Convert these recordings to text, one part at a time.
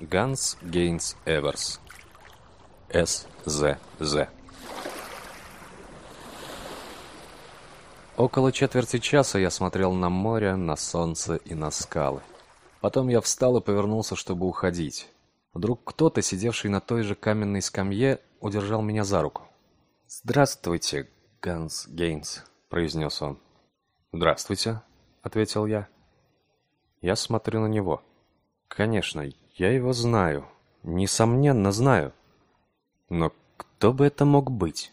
Ганс Гейнс Эверс. СЗЗ. Около четверти часа я смотрел на море, на солнце и на скалы. Потом я встал и повернулся, чтобы уходить. Вдруг кто-то, сидевший на той же каменной скамье, удержал меня за руку. «Здравствуйте, Ганс Гейнс», — произнес он. «Здравствуйте», — ответил я. Я смотрю на него. Конечно, я его знаю. Несомненно, знаю. Но кто бы это мог быть?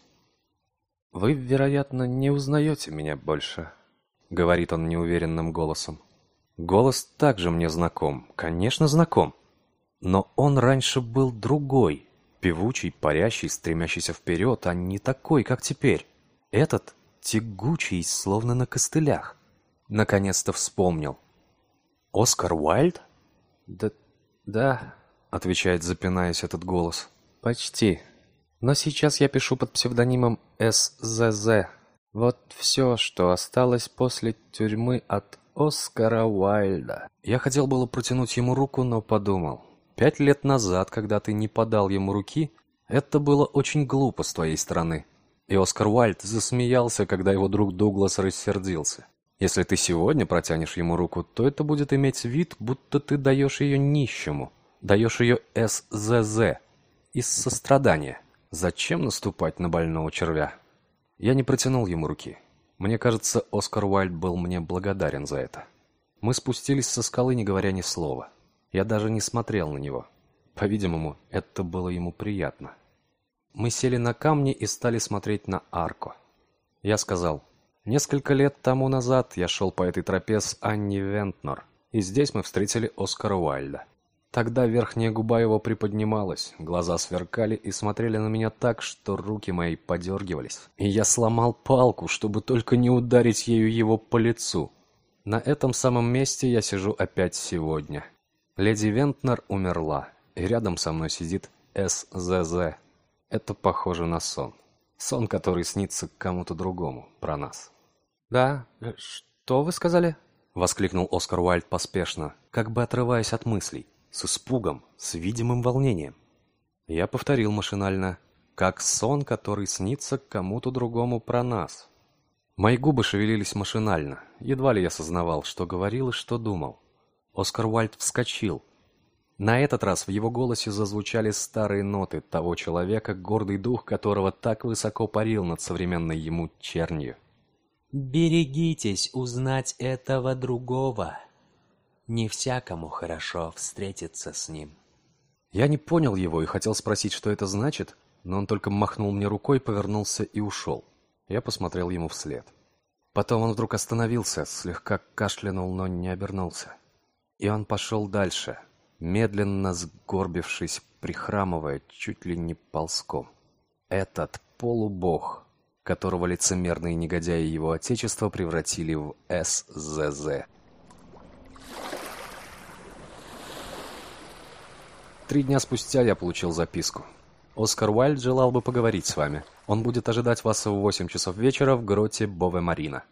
«Вы, вероятно, не узнаете меня больше», — говорит он неуверенным голосом. Голос также мне знаком, конечно, знаком. Но он раньше был другой, певучий, парящий, стремящийся вперед, а не такой, как теперь. Этот тягучий, словно на костылях. Наконец-то вспомнил. «Оскар Уайльд?» «Да, да», — отвечает, запинаясь этот голос. «Почти. Но сейчас я пишу под псевдонимом СЗЗ. Вот все, что осталось после тюрьмы от Оскара Уайльда». Я хотел было протянуть ему руку, но подумал. Пять лет назад, когда ты не подал ему руки, это было очень глупо с твоей стороны. И Оскар Уайльд засмеялся, когда его друг Дуглас рассердился. Если ты сегодня протянешь ему руку, то это будет иметь вид, будто ты даешь ее нищему, даешь ее СЗЗ, из сострадания. Зачем наступать на больного червя? Я не протянул ему руки. Мне кажется, Оскар Уайльд был мне благодарен за это. Мы спустились со скалы, не говоря ни слова. Я даже не смотрел на него. По-видимому, это было ему приятно. Мы сели на камни и стали смотреть на арку. Я сказал, Несколько лет тому назад я шел по этой тропе с Анни Вентнер, и здесь мы встретили Оскара Уайльда. Тогда верхняя губа его приподнималась, глаза сверкали и смотрели на меня так, что руки мои подергивались. И я сломал палку, чтобы только не ударить ею его по лицу. На этом самом месте я сижу опять сегодня. Леди Вентнер умерла, и рядом со мной сидит СЗЗ. Это похоже на сон. Сон, который снится кому-то другому про нас. «Да, э, что вы сказали?» — воскликнул Оскар Уайльд поспешно, как бы отрываясь от мыслей, с испугом, с видимым волнением. Я повторил машинально, как сон, который снится кому-то другому про нас. Мои губы шевелились машинально, едва ли я сознавал, что говорил и что думал. Оскар Уайльд вскочил. На этот раз в его голосе зазвучали старые ноты того человека, гордый дух которого так высоко парил над современной ему чернью. Берегитесь узнать этого другого. Не всякому хорошо встретиться с ним. Я не понял его и хотел спросить, что это значит, но он только махнул мне рукой, повернулся и ушел. Я посмотрел ему вслед. Потом он вдруг остановился, слегка кашлянул, но не обернулся. И он пошел дальше, медленно сгорбившись, прихрамывая, чуть ли не ползком. Этот полубог которого лицемерные негодяи его отечества превратили в СЗЗ. Три дня спустя я получил записку. Оскар Уайльд желал бы поговорить с вами. Он будет ожидать вас в 8 часов вечера в гроте Бове-Марина.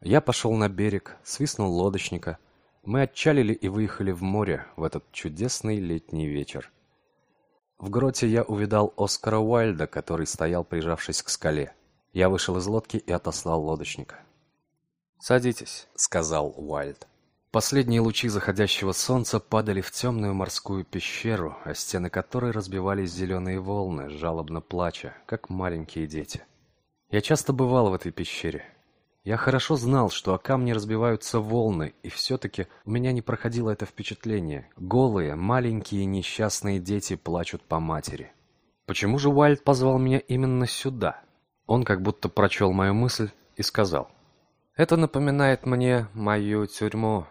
Я пошел на берег, свистнул лодочника. Мы отчалили и выехали в море в этот чудесный летний вечер. В гроте я увидал Оскара Уайльда, который стоял, прижавшись к скале. Я вышел из лодки и отослал лодочника. «Садитесь», — сказал Уайльд. Последние лучи заходящего солнца падали в темную морскую пещеру, о стены которой разбивались зеленые волны, жалобно плача, как маленькие дети. Я часто бывал в этой пещере. Я хорошо знал, что о камни разбиваются волны, и все-таки у меня не проходило это впечатление. Голые, маленькие несчастные дети плачут по матери. Почему же Уайльд позвал меня именно сюда? Он как будто прочел мою мысль и сказал. «Это напоминает мне мою тюрьму».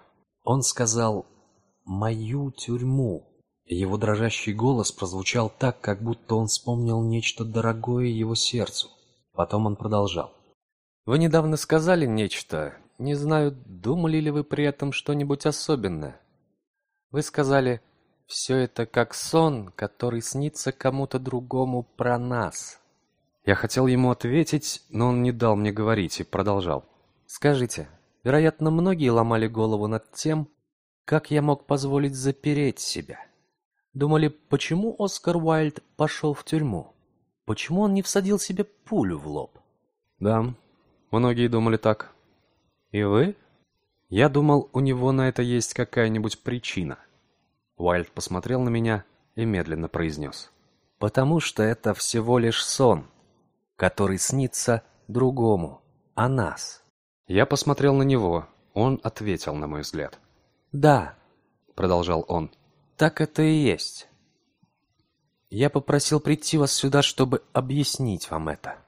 Он сказал «мою тюрьму». Его дрожащий голос прозвучал так, как будто он вспомнил нечто дорогое его сердцу. Потом он продолжал. Вы недавно сказали нечто. Не знаю, думали ли вы при этом что-нибудь особенное. Вы сказали, все это как сон, который снится кому-то другому про нас. Я хотел ему ответить, но он не дал мне говорить и продолжал. Скажите, вероятно, многие ломали голову над тем, как я мог позволить запереть себя. Думали, почему Оскар Уайльд пошел в тюрьму? Почему он не всадил себе пулю в лоб? Да, многие думали так. И вы? Я думал, у него на это есть какая-нибудь причина. Уайльд посмотрел на меня и медленно произнес. Потому что это всего лишь сон, который снится другому, о нас. Я посмотрел на него, он ответил, на мой взгляд. «Да», — продолжал он, — «так это и есть. Я попросил прийти вас сюда, чтобы объяснить вам это».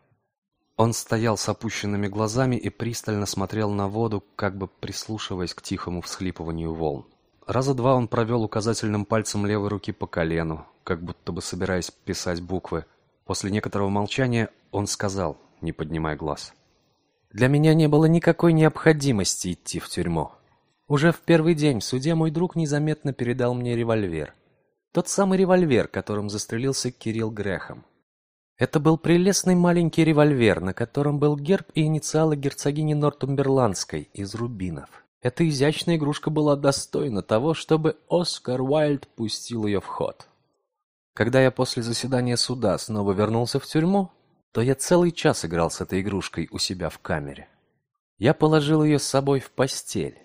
Он стоял с опущенными глазами и пристально смотрел на воду, как бы прислушиваясь к тихому всхлипыванию волн. Раза два он провел указательным пальцем левой руки по колену, как будто бы собираясь писать буквы. После некоторого молчания он сказал, не поднимая глаз. «Для меня не было никакой необходимости идти в тюрьму. Уже в первый день в суде мой друг незаметно передал мне револьвер. Тот самый револьвер, которым застрелился Кирилл Грехом. Это был прелестный маленький револьвер, на котором был герб и инициалы герцогини Нортумберландской из рубинов. Эта изящная игрушка была достойна того, чтобы Оскар Уайльд пустил ее в ход. Когда я после заседания суда снова вернулся в тюрьму, то я целый час играл с этой игрушкой у себя в камере. Я положил ее с собой в постель,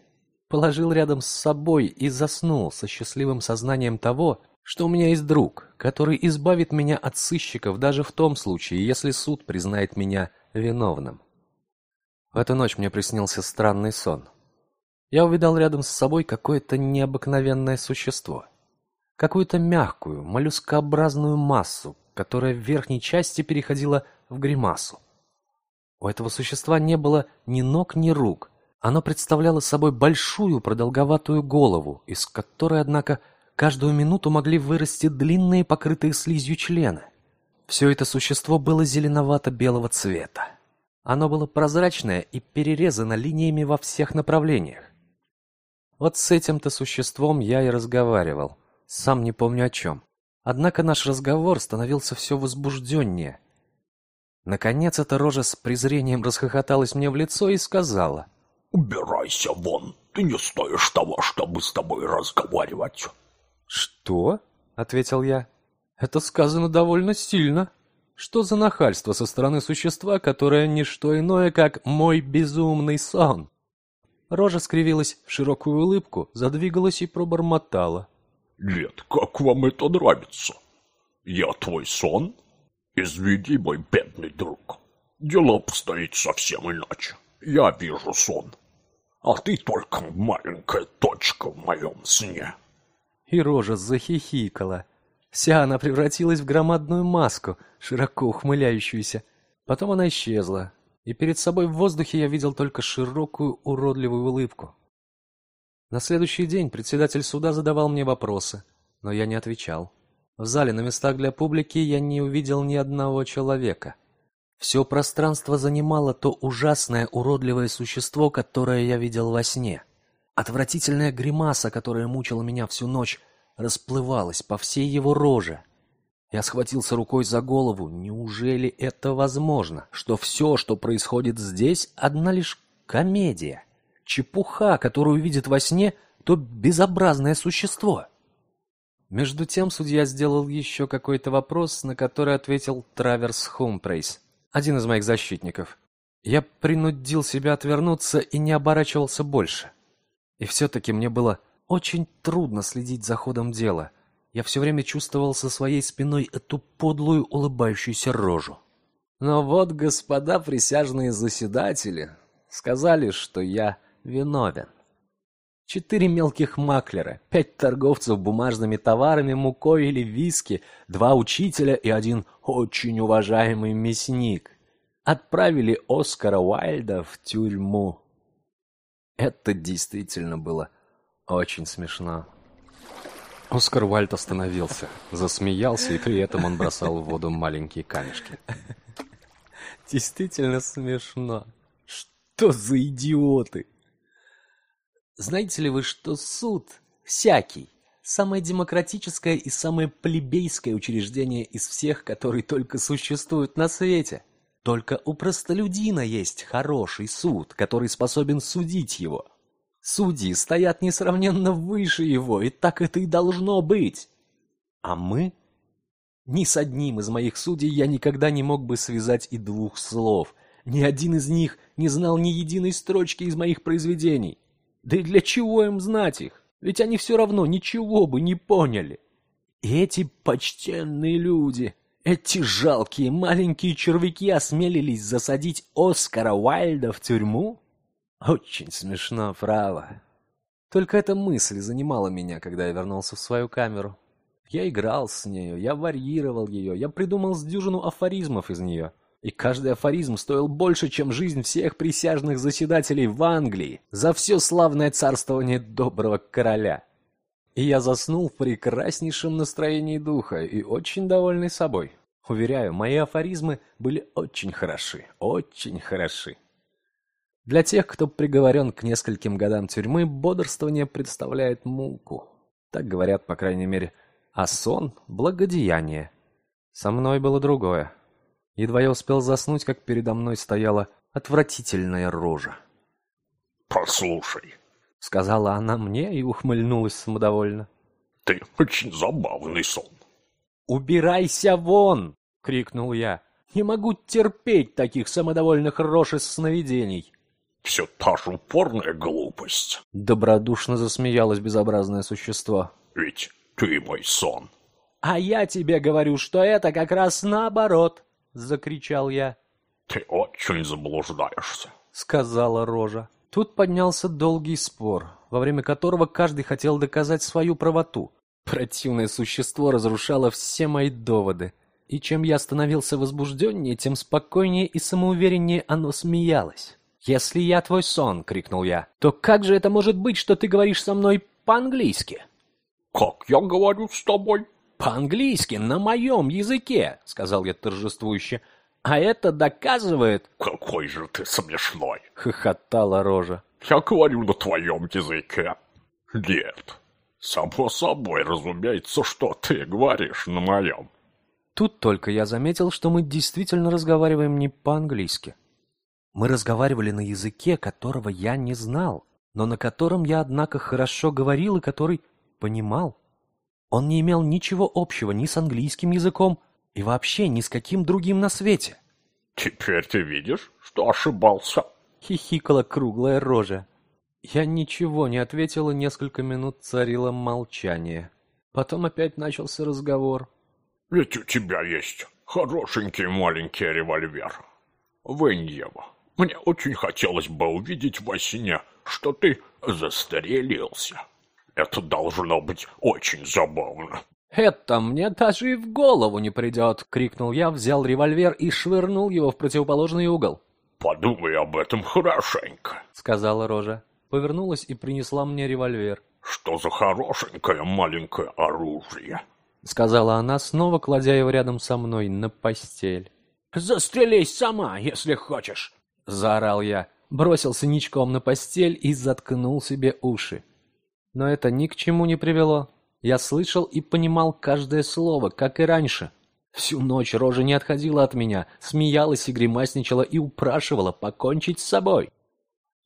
положил рядом с собой и заснул со счастливым сознанием того, что у меня есть друг, который избавит меня от сыщиков даже в том случае, если суд признает меня виновным. В эту ночь мне приснился странный сон. Я увидал рядом с собой какое-то необыкновенное существо. Какую-то мягкую, моллюскообразную массу, которая в верхней части переходила в гримасу. У этого существа не было ни ног, ни рук. Оно представляло собой большую продолговатую голову, из которой, однако, Каждую минуту могли вырасти длинные, покрытые слизью члены. Все это существо было зеленовато-белого цвета. Оно было прозрачное и перерезано линиями во всех направлениях. Вот с этим-то существом я и разговаривал. Сам не помню о чем. Однако наш разговор становился все возбужденнее. Наконец эта рожа с презрением расхохоталась мне в лицо и сказала. «Убирайся вон, ты не стоишь того, чтобы с тобой разговаривать». «Что?» — ответил я. «Это сказано довольно сильно. Что за нахальство со стороны существа, которое не что иное, как мой безумный сон?» Рожа скривилась в широкую улыбку, задвигалась и пробормотала. «Нет, как вам это нравится? Я твой сон? Извини, мой бедный друг. Дело обстоит совсем иначе. Я вижу сон, а ты только маленькая точка в моем сне» и рожа захихикала. Вся она превратилась в громадную маску, широко ухмыляющуюся. Потом она исчезла, и перед собой в воздухе я видел только широкую уродливую улыбку. На следующий день председатель суда задавал мне вопросы, но я не отвечал. В зале на местах для публики я не увидел ни одного человека. Все пространство занимало то ужасное уродливое существо, которое я видел во сне. Отвратительная гримаса, которая мучила меня всю ночь, расплывалась по всей его роже. Я схватился рукой за голову. Неужели это возможно, что все, что происходит здесь, одна лишь комедия? Чепуха, которую видит во сне то безобразное существо. Между тем судья сделал еще какой-то вопрос, на который ответил Траверс Хумпрейс, один из моих защитников. Я принудил себя отвернуться и не оборачивался больше. И все-таки мне было очень трудно следить за ходом дела. Я все время чувствовал со своей спиной эту подлую улыбающуюся рожу. Но вот господа присяжные заседатели сказали, что я виновен. Четыре мелких маклера, пять торговцев бумажными товарами, мукой или виски, два учителя и один очень уважаемый мясник отправили Оскара Уайльда в тюрьму. Это действительно было очень смешно. Оскар Уальд остановился, засмеялся, и при этом он бросал в воду маленькие камешки. Действительно смешно. Что за идиоты? Знаете ли вы, что суд всякий, самое демократическое и самое плебейское учреждение из всех, которые только существуют на свете? Только у простолюдина есть хороший суд, который способен судить его. Судьи стоят несравненно выше его, и так это и должно быть. А мы? Ни с одним из моих судей я никогда не мог бы связать и двух слов. Ни один из них не знал ни единой строчки из моих произведений. Да и для чего им знать их? Ведь они все равно ничего бы не поняли. И эти почтенные люди, эти жалкие маленькие червяки осмелились засадить Оскара Уайльда в тюрьму? Очень смешно, право. Только эта мысль занимала меня, когда я вернулся в свою камеру. Я играл с нею, я варьировал ее, я придумал с дюжину афоризмов из нее. И каждый афоризм стоил больше, чем жизнь всех присяжных заседателей в Англии за все славное царствование доброго короля. И я заснул в прекраснейшем настроении духа и очень довольный собой. Уверяю, мои афоризмы были очень хороши, очень хороши. Для тех, кто приговорен к нескольким годам тюрьмы, бодрствование представляет муку. Так говорят, по крайней мере, а сон — благодеяние. Со мной было другое. Едва я успел заснуть, как передо мной стояла отвратительная рожа. «Послушай», — сказала она мне и ухмыльнулась самодовольно. «Ты очень забавный сон». «Убирайся вон!» — крикнул я. «Не могу терпеть таких самодовольных рож из сновидений!» «Все та же упорная глупость!» Добродушно засмеялось безобразное существо. «Ведь ты мой сон!» «А я тебе говорю, что это как раз наоборот!» — закричал я. «Ты очень заблуждаешься!» — сказала Рожа. Тут поднялся долгий спор, во время которого каждый хотел доказать свою правоту. Противное существо разрушало все мои доводы. И чем я становился возбужденнее, тем спокойнее и самоувереннее оно смеялось. «Если я твой сон», — крикнул я, — «то как же это может быть, что ты говоришь со мной по-английски?» «Как я говорю с тобой?» «По-английски, на моем языке», — сказал я торжествующе. «А это доказывает...» «Какой же ты смешной!» — хохотала рожа. «Я говорю на твоем языке». «Нет, само собой разумеется, что ты говоришь на моем». Тут только я заметил, что мы действительно разговариваем не по-английски. Мы разговаривали на языке, которого я не знал, но на котором я, однако, хорошо говорил и который понимал. Он не имел ничего общего ни с английским языком и вообще ни с каким другим на свете. «Теперь ты видишь, что ошибался?» — хихикала круглая рожа. Я ничего не ответил, и несколько минут царило молчание. Потом опять начался разговор. «Ведь у тебя есть хорошенький маленький револьвер. Веньева, мне очень хотелось бы увидеть во сне, что ты застрелился». Это должно быть очень забавно. «Это мне даже и в голову не придет!» — крикнул я, взял револьвер и швырнул его в противоположный угол. «Подумай об этом хорошенько», — сказала Рожа. Повернулась и принесла мне револьвер. «Что за хорошенькое маленькое оружие?» — сказала она, снова кладя его рядом со мной на постель. «Застрелись сама, если хочешь!» — заорал я, бросился ничком на постель и заткнул себе уши. Но это ни к чему не привело. Я слышал и понимал каждое слово, как и раньше. Всю ночь рожа не отходила от меня, смеялась и гримасничала и упрашивала покончить с собой.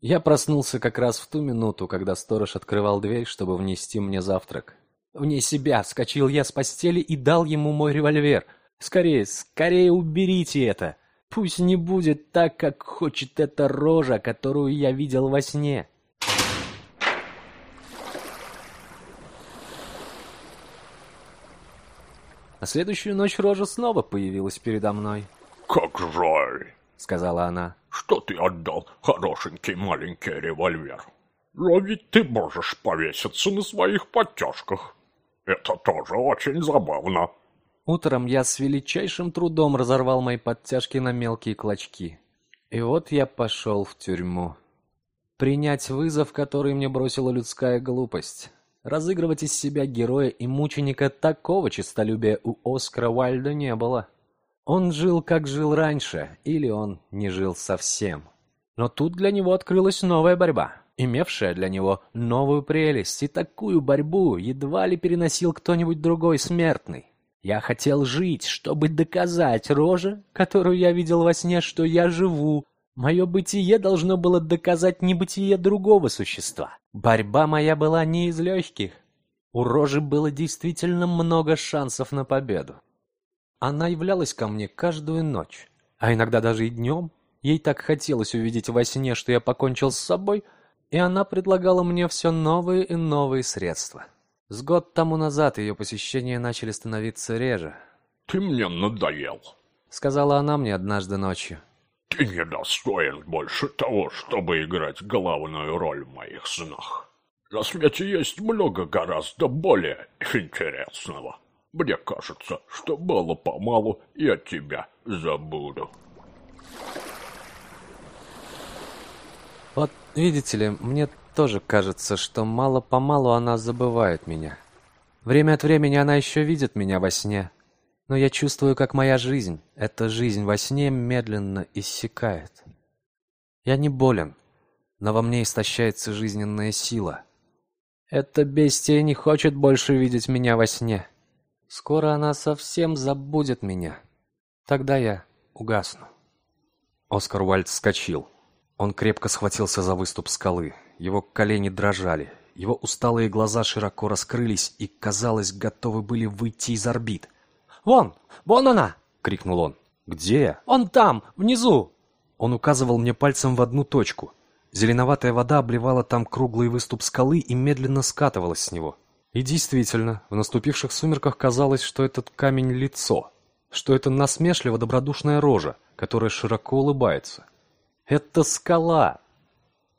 Я проснулся как раз в ту минуту, когда сторож открывал дверь, чтобы внести мне завтрак. Вне себя вскочил я с постели и дал ему мой револьвер. «Скорее, скорее уберите это! Пусть не будет так, как хочет эта рожа, которую я видел во сне!» На следующую ночь Рожа снова появилась передо мной. «Как жаль», — сказала она, — «что ты отдал хорошенький маленький револьвер. Но ведь ты можешь повеситься на своих подтяжках. Это тоже очень забавно». Утром я с величайшим трудом разорвал мои подтяжки на мелкие клочки. И вот я пошел в тюрьму. Принять вызов, который мне бросила людская глупость. Разыгрывать из себя героя и мученика такого честолюбия у Оскара Уайльда не было. Он жил, как жил раньше, или он не жил совсем. Но тут для него открылась новая борьба, имевшая для него новую прелесть, и такую борьбу едва ли переносил кто-нибудь другой смертный. Я хотел жить, чтобы доказать роже, которую я видел во сне, что я живу, Мое бытие должно было доказать небытие другого существа. Борьба моя была не из легких. У Рожи было действительно много шансов на победу. Она являлась ко мне каждую ночь, а иногда даже и днем. Ей так хотелось увидеть во сне, что я покончил с собой, и она предлагала мне все новые и новые средства. С год тому назад ее посещения начали становиться реже. «Ты мне надоел», — сказала она мне однажды ночью. «Ты недостоин больше того, чтобы играть главную роль в моих снах. На свете есть много гораздо более интересного. Мне кажется, что мало-помалу я тебя забуду». Вот видите ли, мне тоже кажется, что мало-помалу она забывает меня. Время от времени она еще видит меня во сне, но я чувствую, как моя жизнь, эта жизнь во сне медленно иссякает. Я не болен, но во мне истощается жизненная сила. Эта бестия не хочет больше видеть меня во сне. Скоро она совсем забудет меня. Тогда я угасну. Оскар Уальд вскочил. Он крепко схватился за выступ скалы. Его колени дрожали. Его усталые глаза широко раскрылись и, казалось, готовы были выйти из орбит. «Вон! Вон она!» — крикнул он. «Где?» «Он там, внизу!» Он указывал мне пальцем в одну точку. Зеленоватая вода обливала там круглый выступ скалы и медленно скатывалась с него. И действительно, в наступивших сумерках казалось, что этот камень — лицо, что это насмешливо добродушная рожа, которая широко улыбается. Это скала.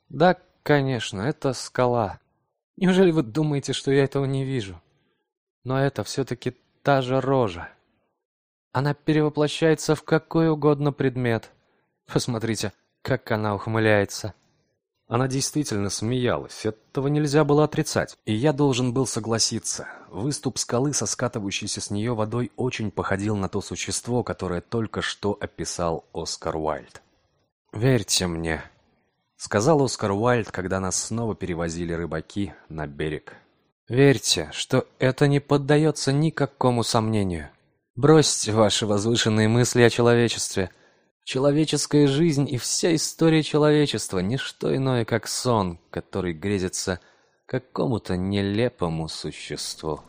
Да, конечно, это скала. Неужели вы думаете, что я этого не вижу? Но это все-таки та же рожа. Она перевоплощается в какой угодно предмет. Посмотрите, как она ухмыляется. Она действительно смеялась, этого нельзя было отрицать, и я должен был согласиться. Выступ скалы со скатывающейся с нее водой очень походил на то существо, которое только что описал Оскар Уайльд. «Верьте мне», — сказал Оскар Уайльд, когда нас снова перевозили рыбаки на берег. «Верьте, что это не поддается никакому сомнению. Бросьте ваши возвышенные мысли о человечестве. Человеческая жизнь и вся история человечества — не что иное, как сон, который грезится какому-то нелепому существу».